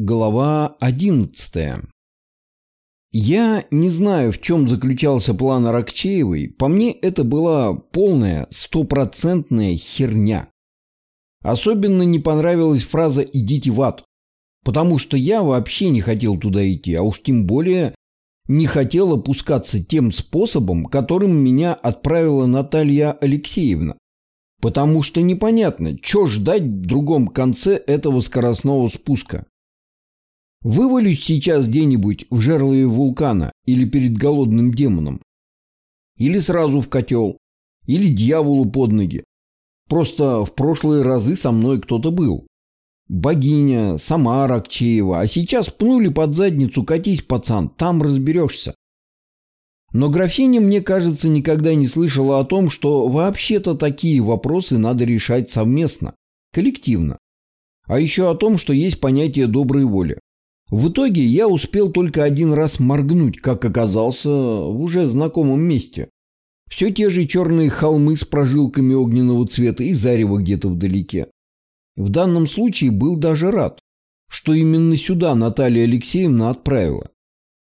Глава 11 Я не знаю, в чем заключался план Аракчеевой. По мне, это была полная, стопроцентная херня. Особенно не понравилась фраза «идите в ад», потому что я вообще не хотел туда идти, а уж тем более не хотел опускаться тем способом, которым меня отправила Наталья Алексеевна. Потому что непонятно, что ждать в другом конце этого скоростного спуска. Вывалюсь сейчас где-нибудь в жерлове вулкана или перед голодным демоном. Или сразу в котел. Или дьяволу под ноги. Просто в прошлые разы со мной кто-то был. Богиня, сама Ракчеева. А сейчас пнули под задницу, катись, пацан, там разберешься. Но графиня, мне кажется, никогда не слышала о том, что вообще-то такие вопросы надо решать совместно, коллективно. А еще о том, что есть понятие доброй воли. В итоге я успел только один раз моргнуть, как оказался в уже знакомом месте. Все те же черные холмы с прожилками огненного цвета и зарево где-то вдалеке. В данном случае был даже рад, что именно сюда Наталья Алексеевна отправила.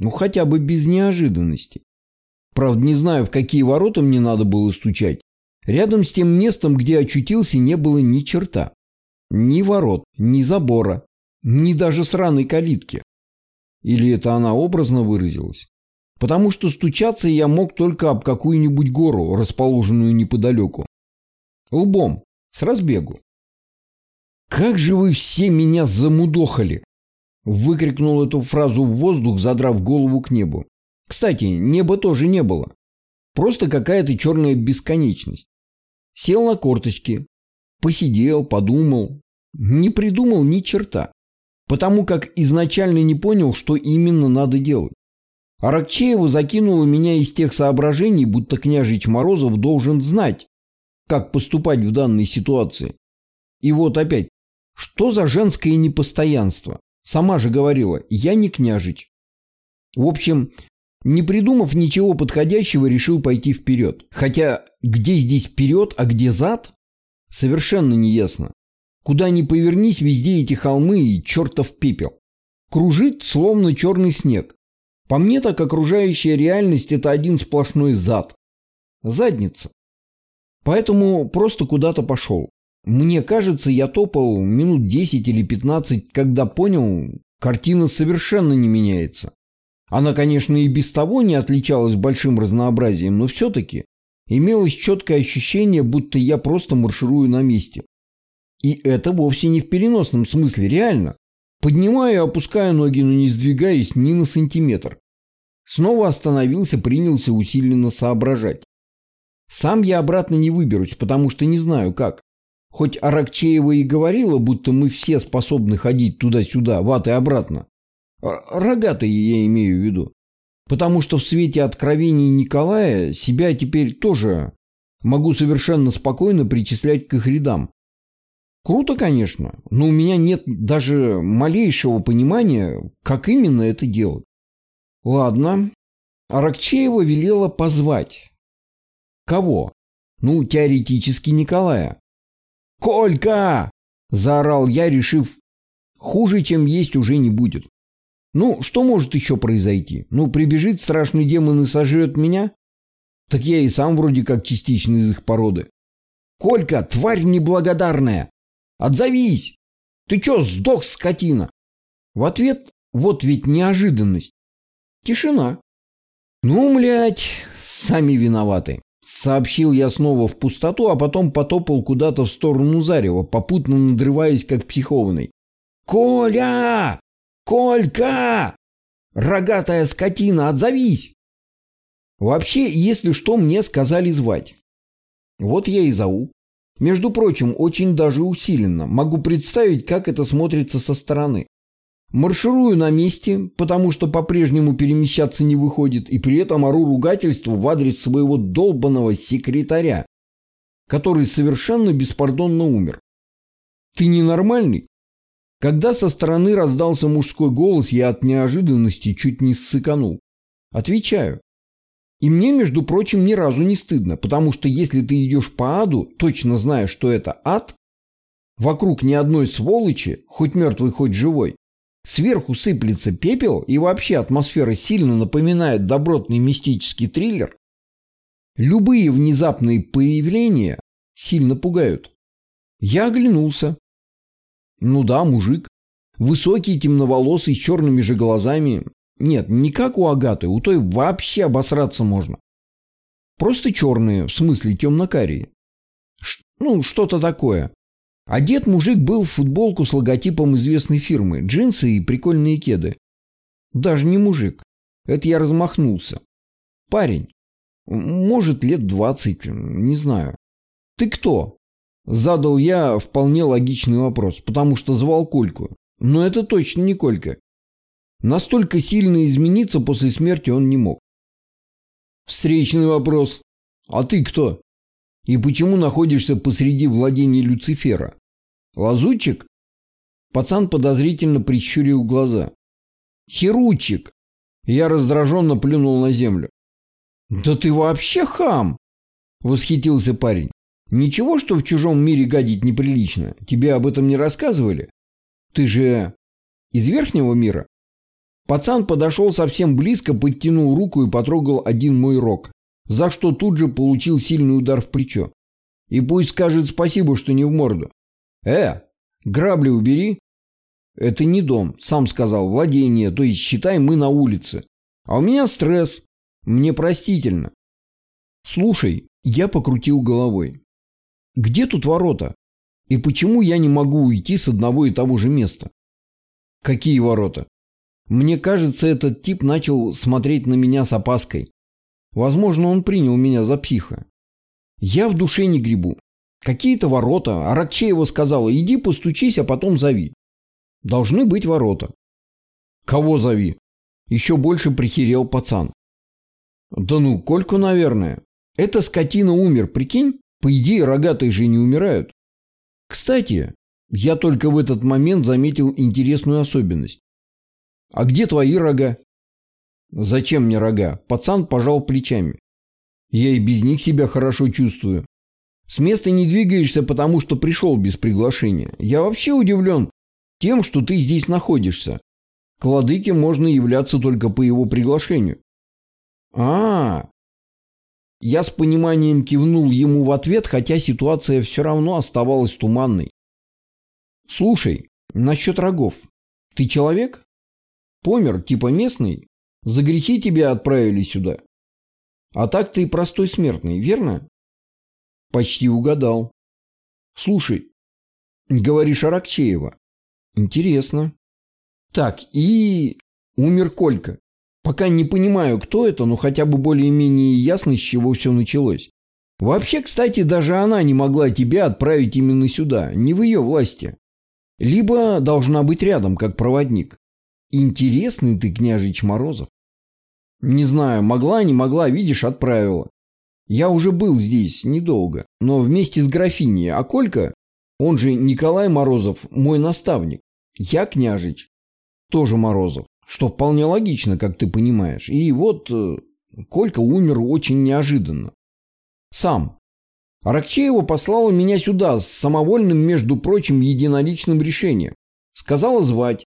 Ну хотя бы без неожиданности. Правда, не знаю, в какие ворота мне надо было стучать. Рядом с тем местом, где очутился, не было ни черта. Ни ворот, ни забора, ни даже сраной калитки. Или это она образно выразилась? Потому что стучаться я мог только об какую-нибудь гору, расположенную неподалеку. Лбом, с разбегу. «Как же вы все меня замудохали!» Выкрикнул эту фразу в воздух, задрав голову к небу. Кстати, неба тоже не было. Просто какая-то черная бесконечность. Сел на корточки, посидел, подумал. Не придумал ни черта потому как изначально не понял, что именно надо делать. Аракчеева закинула меня из тех соображений, будто княжич Морозов должен знать, как поступать в данной ситуации. И вот опять, что за женское непостоянство? Сама же говорила, я не княжич. В общем, не придумав ничего подходящего, решил пойти вперед. Хотя, где здесь вперед, а где зад, совершенно не ясно. Куда ни повернись, везде эти холмы и чертов пепел. Кружит, словно черный снег. По мне так окружающая реальность – это один сплошной зад. Задница. Поэтому просто куда-то пошел. Мне кажется, я топал минут 10 или 15, когда понял, картина совершенно не меняется. Она, конечно, и без того не отличалась большим разнообразием, но все-таки имелось четкое ощущение, будто я просто марширую на месте. И это вовсе не в переносном смысле, реально. Поднимаю и опускаю ноги, но не сдвигаюсь ни на сантиметр. Снова остановился, принялся усиленно соображать. Сам я обратно не выберусь, потому что не знаю как. Хоть Аракчеева и говорила, будто мы все способны ходить туда-сюда, в и обратно. Рогатые я имею в виду. Потому что в свете откровений Николая себя теперь тоже могу совершенно спокойно причислять к их рядам. Круто, конечно, но у меня нет даже малейшего понимания, как именно это делать. Ладно. Аракчеева велела позвать. Кого? Ну, теоретически Николая. «Колька!» – заорал я, решив, хуже, чем есть, уже не будет. Ну, что может еще произойти? Ну, прибежит страшный демон и сожрет меня? Так я и сам вроде как частично из их породы. «Колька, тварь неблагодарная! Отзовись! Ты чё, сдох, скотина?» В ответ вот ведь неожиданность. Тишина. «Ну, млять, сами виноваты», — сообщил я снова в пустоту, а потом потопал куда-то в сторону Зарева, попутно надрываясь, как психованный. «Коля! Колька! Рогатая скотина, отзовись!» Вообще, если что, мне сказали звать. Вот я и зову. Между прочим, очень даже усиленно. Могу представить, как это смотрится со стороны. Марширую на месте, потому что по-прежнему перемещаться не выходит, и при этом ору ругательство в адрес своего долбанного секретаря, который совершенно беспардонно умер. «Ты ненормальный?» Когда со стороны раздался мужской голос, я от неожиданности чуть не ссыканул. Отвечаю. И мне, между прочим, ни разу не стыдно, потому что если ты идешь по аду, точно зная, что это ад, вокруг ни одной сволочи, хоть мертвый, хоть живой, сверху сыплется пепел и вообще атмосфера сильно напоминает добротный мистический триллер, любые внезапные появления сильно пугают. Я оглянулся. Ну да, мужик. Высокий, темноволосый, с черными же глазами. Нет, не как у Агаты, у той вообще обосраться можно. Просто черные, в смысле темно-карие. Ну, что-то такое. Одет мужик был в футболку с логотипом известной фирмы, джинсы и прикольные кеды. Даже не мужик. Это я размахнулся. Парень. Может, лет двадцать, не знаю. Ты кто? Задал я вполне логичный вопрос, потому что звал Кольку. Но это точно не Колька. Настолько сильно измениться после смерти он не мог. Встречный вопрос. А ты кто? И почему находишься посреди владений Люцифера? Лазутчик? Пацан подозрительно прищурил глаза. Херучик. Я раздраженно плюнул на землю. Да ты вообще хам! Восхитился парень. Ничего, что в чужом мире гадить неприлично. Тебе об этом не рассказывали? Ты же из верхнего мира? Пацан подошел совсем близко, подтянул руку и потрогал один мой рог, за что тут же получил сильный удар в плечо. И пусть скажет спасибо, что не в морду. «Э, грабли убери!» «Это не дом, сам сказал, владение, то есть считай, мы на улице. А у меня стресс. Мне простительно». «Слушай, я покрутил головой. Где тут ворота? И почему я не могу уйти с одного и того же места?» «Какие ворота?» Мне кажется, этот тип начал смотреть на меня с опаской. Возможно, он принял меня за психа. Я в душе не грибу. Какие-то ворота. Аракчеева сказала, иди постучись, а потом зови. Должны быть ворота. Кого зови? Еще больше прихерел пацан. Да ну, Кольку, наверное. Эта скотина умер, прикинь? По идее, рогатые же не умирают. Кстати, я только в этот момент заметил интересную особенность. А где твои рога? Зачем мне рога? Пацан пожал плечами. Я и без них себя хорошо чувствую. С места не двигаешься, потому что пришел без приглашения. Я вообще удивлен тем, что ты здесь находишься. К владыке можно являться только по его приглашению. А, -а, а Я с пониманием кивнул ему в ответ, хотя ситуация все равно оставалась туманной. Слушай, насчет рогов. Ты человек? Помер, типа местный? За грехи тебя отправили сюда. А так ты простой смертный, верно? Почти угадал. Слушай, говоришь Аракчеева. Интересно. Так, и умер Колька. Пока не понимаю, кто это, но хотя бы более-менее ясно, с чего все началось. Вообще, кстати, даже она не могла тебя отправить именно сюда, не в ее власти. Либо должна быть рядом, как проводник. Интересный ты, княжич Морозов. Не знаю, могла, не могла, видишь, отправила. Я уже был здесь недолго, но вместе с графиней, а Колька, он же Николай Морозов, мой наставник. Я княжич, тоже Морозов, что вполне логично, как ты понимаешь. И вот э, Колька умер очень неожиданно. Сам. Аракчеева послала меня сюда с самовольным, между прочим, единоличным решением. Сказала звать.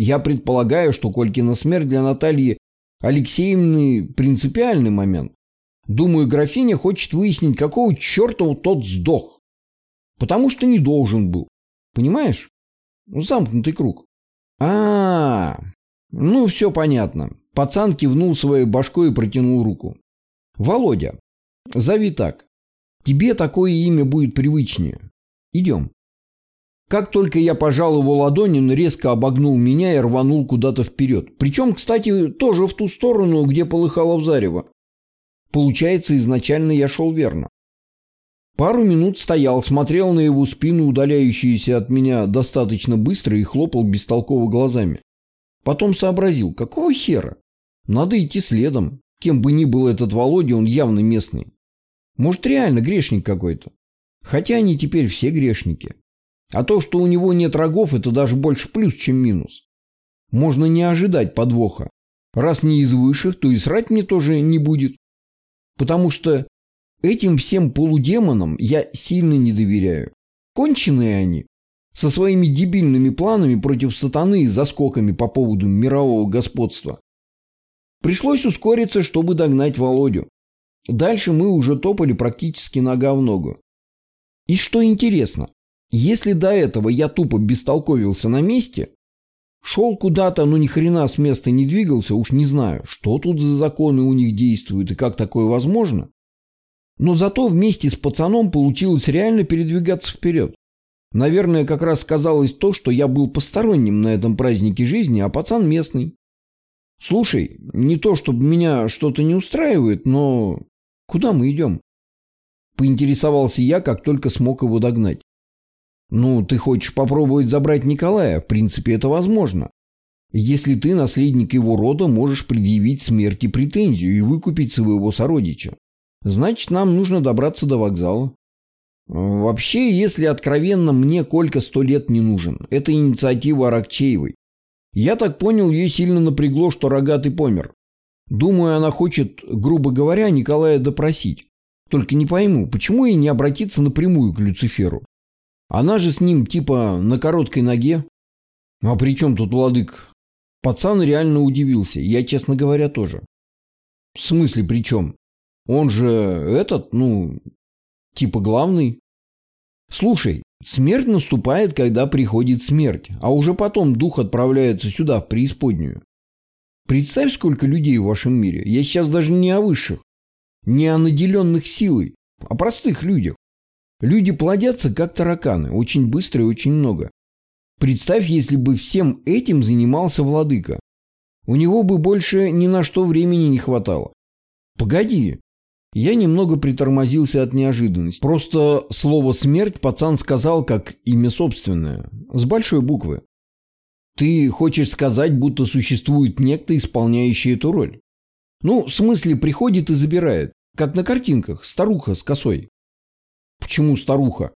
Я предполагаю, что Колькина смерть для Натальи Алексеевны принципиальный момент. Думаю, графиня хочет выяснить, какого черта тот сдох. Потому что не должен был. Понимаешь? Ну, замкнутый круг. А, -а, а Ну, все понятно. Пацан кивнул своей башкой и протянул руку. Володя, зови так. Тебе такое имя будет привычнее. Идем. Как только я пожал его ладони, он резко обогнул меня и рванул куда-то вперед. Причем, кстати, тоже в ту сторону, где полыхало в зарево. Получается, изначально я шел верно. Пару минут стоял, смотрел на его спину, удаляющуюся от меня достаточно быстро и хлопал бестолково глазами. Потом сообразил, какого хера? Надо идти следом. Кем бы ни был этот Володя, он явно местный. Может, реально грешник какой-то. Хотя они теперь все грешники. А то, что у него нет рогов, это даже больше плюс, чем минус. Можно не ожидать подвоха. Раз не из высших, то и срать мне тоже не будет. Потому что этим всем полудемонам я сильно не доверяю. Конченые они. со своими дебильными планами против сатаны и заскоками по поводу мирового господства. Пришлось ускориться, чтобы догнать Володю. Дальше мы уже топали практически нога в ногу. И что интересно, если до этого я тупо бестолковился на месте, шел куда-то, но ни хрена с места не двигался, уж не знаю, что тут за законы у них действуют и как такое возможно, но зато вместе с пацаном получилось реально передвигаться вперед. Наверное, как раз сказалось то, что я был посторонним на этом празднике жизни, а пацан местный. Слушай, не то чтобы меня что-то не устраивает, но куда мы идем? Поинтересовался я, как только смог его догнать. Ну, ты хочешь попробовать забрать Николая? В принципе, это возможно. Если ты, наследник его рода, можешь предъявить смерти претензию и выкупить своего сородича. Значит, нам нужно добраться до вокзала. Вообще, если откровенно, мне Колька сто лет не нужен. Это инициатива Аракчеевой. Я так понял, ей сильно напрягло, что рогатый помер. Думаю, она хочет, грубо говоря, Николая допросить. Только не пойму, почему ей не обратиться напрямую к Люциферу? Она же с ним типа на короткой ноге. А при чем тут владык? Пацан реально удивился. Я, честно говоря, тоже. В смысле при чем? Он же этот, ну, типа главный. Слушай, смерть наступает, когда приходит смерть, а уже потом дух отправляется сюда, в преисподнюю. Представь, сколько людей в вашем мире. Я сейчас даже не о высших, не о наделенных силой, а простых людях. Люди плодятся, как тараканы, очень быстро и очень много. Представь, если бы всем этим занимался владыка. У него бы больше ни на что времени не хватало. Погоди. Я немного притормозился от неожиданности. Просто слово «смерть» пацан сказал как имя собственное. С большой буквы. Ты хочешь сказать, будто существует некто, исполняющий эту роль? Ну, в смысле, приходит и забирает. Как на картинках, старуха с косой. Почему старуха?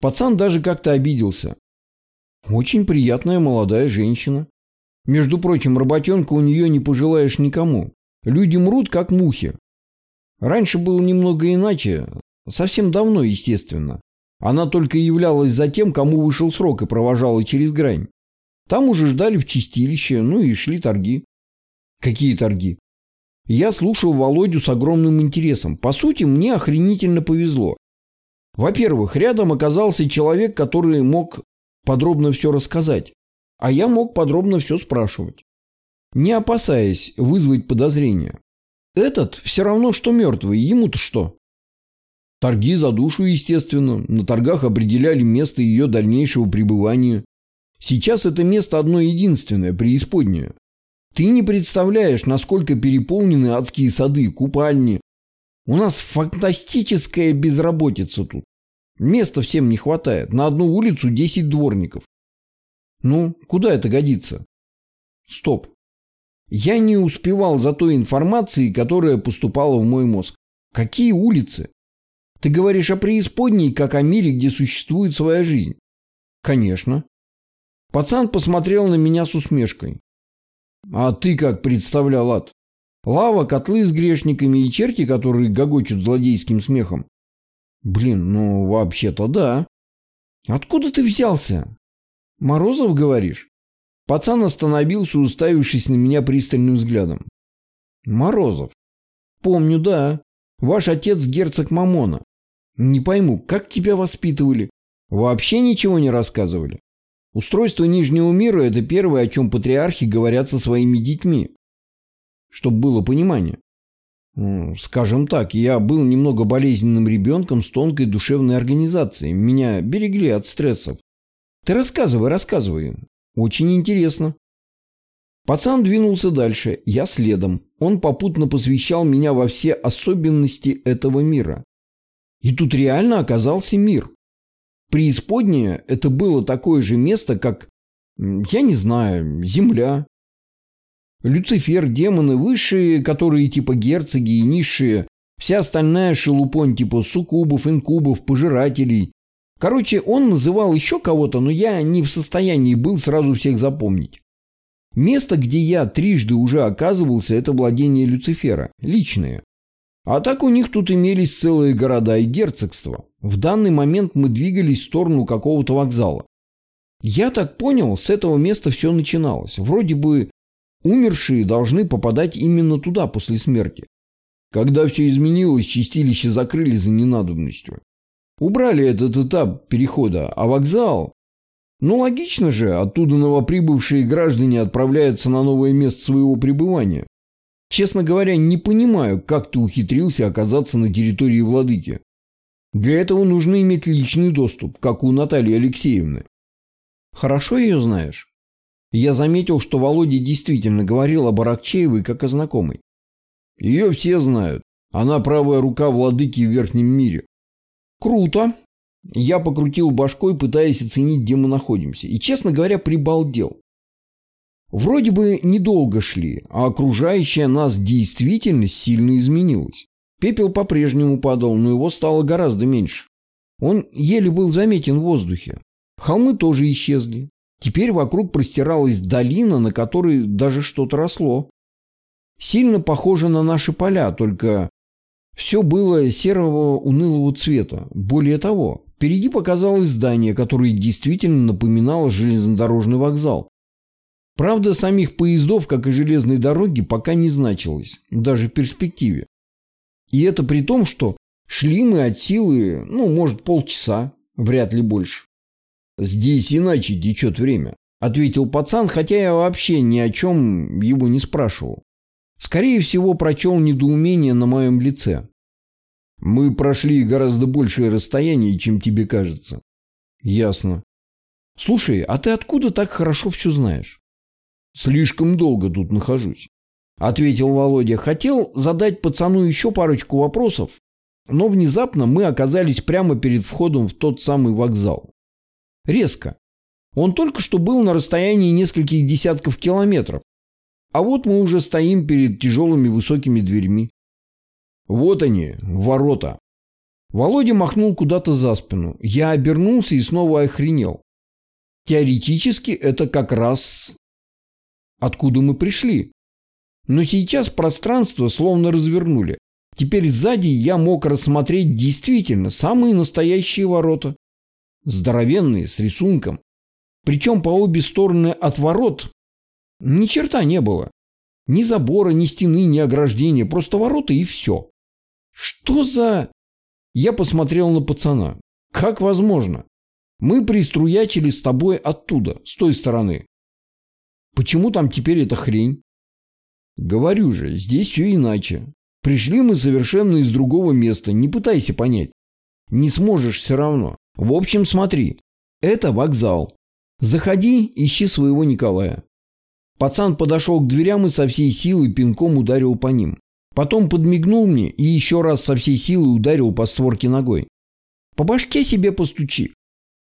Пацан даже как-то обиделся. Очень приятная молодая женщина. Между прочим, работенка у нее не пожелаешь никому. Люди мрут, как мухи. Раньше было немного иначе. Совсем давно, естественно. Она только являлась за тем, кому вышел срок и провожала через грань. Там уже ждали в чистилище, ну и шли торги. Какие торги? Я слушал Володю с огромным интересом. По сути, мне охренительно повезло. Во-первых, рядом оказался человек, который мог подробно все рассказать, а я мог подробно все спрашивать, не опасаясь вызвать подозрения. Этот все равно, что мертвый, ему-то что? Торги за душу, естественно, на торгах определяли место ее дальнейшего пребывания. Сейчас это место одно единственное, преисподнее. Ты не представляешь, насколько переполнены адские сады, купальни, у нас фантастическая безработица тут. Места всем не хватает. На одну улицу 10 дворников. Ну, куда это годится? Стоп. Я не успевал за той информацией, которая поступала в мой мозг. Какие улицы? Ты говоришь о преисподней, как о мире, где существует своя жизнь. Конечно. Пацан посмотрел на меня с усмешкой. А ты как представлял ад? Лава, котлы с грешниками и черти, которые гогочут злодейским смехом. Блин, ну вообще-то да. Откуда ты взялся? Морозов, говоришь? Пацан остановился, уставившись на меня пристальным взглядом. Морозов. Помню, да. Ваш отец герцог Мамона. Не пойму, как тебя воспитывали? Вообще ничего не рассказывали? Устройство Нижнего мира – это первое, о чем патриархи говорят со своими детьми чтобы было понимание. Скажем так, я был немного болезненным ребенком с тонкой душевной организацией. Меня берегли от стрессов. Ты рассказывай, рассказывай. Очень интересно. Пацан двинулся дальше, я следом. Он попутно посвящал меня во все особенности этого мира. И тут реально оказался мир. Преисподнее это было такое же место, как, я не знаю, Земля, Люцифер, демоны высшие, которые типа герцоги и низшие, вся остальная шелупонь типа суккубов, инкубов, пожирателей. Короче, он называл еще кого-то, но я не в состоянии был сразу всех запомнить. Место, где я трижды уже оказывался, это владение Люцифера, личное. А так у них тут имелись целые города и герцогства. В данный момент мы двигались в сторону какого-то вокзала. Я так понял, с этого места все начиналось. Вроде бы умершие должны попадать именно туда после смерти. Когда все изменилось, чистилище закрыли за ненадобностью. Убрали этот этап перехода, а вокзал... Ну, логично же, оттуда новоприбывшие граждане отправляются на новое место своего пребывания. Честно говоря, не понимаю, как ты ухитрился оказаться на территории владыки. Для этого нужно иметь личный доступ, как у Натальи Алексеевны. Хорошо ее знаешь? Я заметил, что Володя действительно говорил об Аракчеевой как о знакомой. Ее все знают. Она правая рука владыки в верхнем мире. Круто. Я покрутил башкой, пытаясь оценить, где мы находимся. И, честно говоря, прибалдел. Вроде бы недолго шли, а окружающая нас действительность сильно изменилась. Пепел по-прежнему падал, но его стало гораздо меньше. Он еле был заметен в воздухе. Холмы тоже исчезли. Теперь вокруг простиралась долина, на которой даже что-то росло. Сильно похоже на наши поля, только все было серого унылого цвета. Более того, впереди показалось здание, которое действительно напоминало железнодорожный вокзал. Правда, самих поездов, как и железной дороги, пока не значилось, даже в перспективе. И это при том, что шли мы от силы, ну, может, полчаса, вряд ли больше. «Здесь иначе течет время», — ответил пацан, хотя я вообще ни о чем его не спрашивал. Скорее всего, прочел недоумение на моем лице. «Мы прошли гораздо большее расстояние, чем тебе кажется». «Ясно. Слушай, а ты откуда так хорошо все знаешь?» «Слишком долго тут нахожусь», — ответил Володя. Хотел задать пацану еще парочку вопросов, но внезапно мы оказались прямо перед входом в тот самый вокзал. Резко. Он только что был на расстоянии нескольких десятков километров. А вот мы уже стоим перед тяжелыми высокими дверьми. Вот они, ворота. Володя махнул куда-то за спину. Я обернулся и снова охренел. Теоретически это как раз откуда мы пришли. Но сейчас пространство словно развернули. Теперь сзади я мог рассмотреть действительно самые настоящие ворота здоровенные, с рисунком. Причем по обе стороны от ворот ни черта не было. Ни забора, ни стены, ни ограждения, просто ворота и все. Что за... Я посмотрел на пацана. Как возможно? Мы приструячили с тобой оттуда, с той стороны. Почему там теперь эта хрень? Говорю же, здесь все иначе. Пришли мы совершенно из другого места, не пытайся понять. Не сможешь все равно. В общем, смотри, это вокзал. Заходи, ищи своего Николая. Пацан подошел к дверям и со всей силы пинком ударил по ним. Потом подмигнул мне и еще раз со всей силы ударил по створке ногой. По башке себе постучи.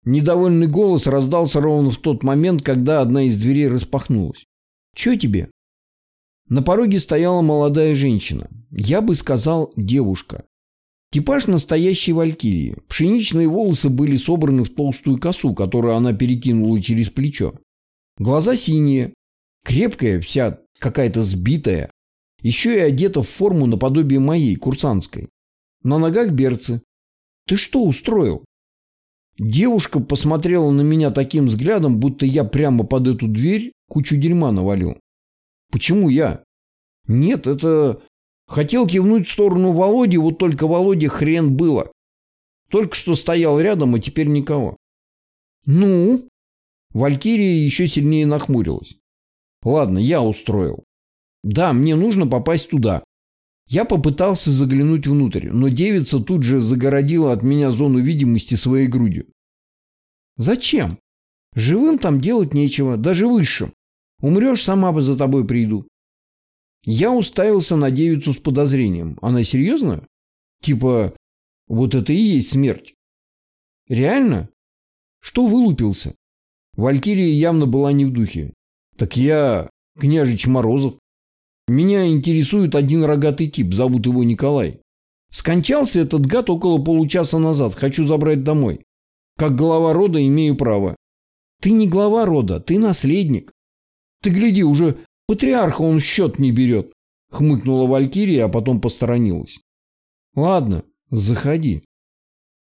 Недовольный голос раздался ровно в тот момент, когда одна из дверей распахнулась. «Че тебе?» На пороге стояла молодая женщина. Я бы сказал, девушка. Типаж настоящей валькирии. Пшеничные волосы были собраны в толстую косу, которую она перекинула через плечо. Глаза синие, крепкая, вся какая-то сбитая. Еще и одета в форму наподобие моей, курсантской. На ногах берцы. Ты что устроил? Девушка посмотрела на меня таким взглядом, будто я прямо под эту дверь кучу дерьма навалил. Почему я? Нет, это Хотел кивнуть в сторону Володи, вот только Володе хрен было. Только что стоял рядом, а теперь никого. Ну? Валькирия еще сильнее нахмурилась. Ладно, я устроил. Да, мне нужно попасть туда. Я попытался заглянуть внутрь, но девица тут же загородила от меня зону видимости своей грудью. Зачем? Живым там делать нечего, даже высшим. Умрешь, сама бы за тобой приду. Я уставился на девицу с подозрением. Она серьезно? Типа, вот это и есть смерть. Реально? Что вылупился? Валькирия явно была не в духе. Так я княжич Морозов. Меня интересует один рогатый тип, зовут его Николай. Скончался этот гад около получаса назад, хочу забрать домой. Как глава рода имею право. Ты не глава рода, ты наследник. Ты гляди, уже Патриарха он в счет не берет, хмыкнула Валькирия, а потом посторонилась. Ладно, заходи.